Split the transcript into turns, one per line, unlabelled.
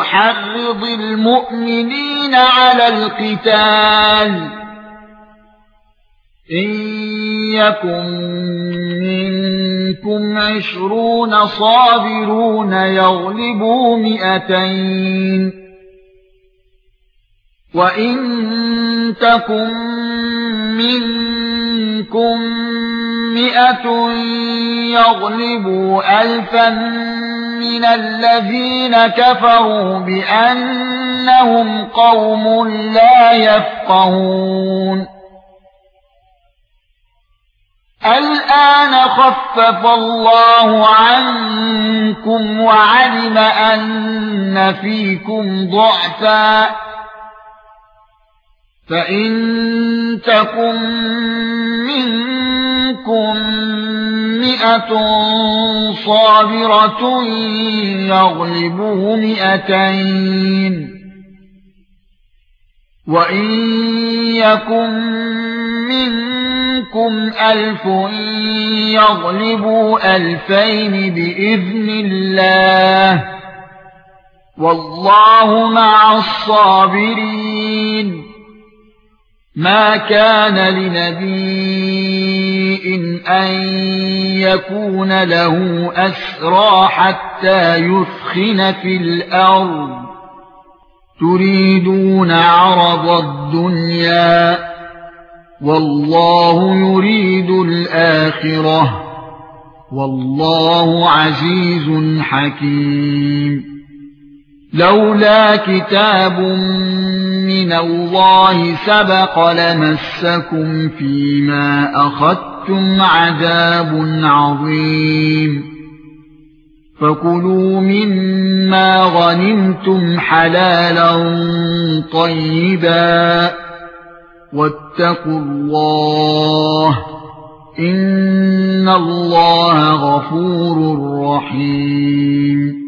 أحرض المؤمنين على القتال. إن يكن منكم عشرون صابرون يغلبوا مئتين. وإن تكن منكم مئة يغلبوا ألفا من الذين كفروا بأنهم قوم لا يفقهون. الآن خفف الله عنكم وعلم أن فيكم ضعفا. فإن تكن منكم مئة صابرة يغلبوا مئتين. وإن يكن منكم ألف يغلبوا ألفين بإذن الله والله مع الصابرين. ما كان لنبي ان يكون له اسرى حتى يثخن في الأرض. تريدون عرض الدنيا والله يريد الاخره. والله عزيز حكيم. لولا كتاب من الله سبق لمسكم فيما اخذتم عذاب عظيم فكلوا مما غنمتم حلالا طيبا واتقوا الله ان الله غفور رحيم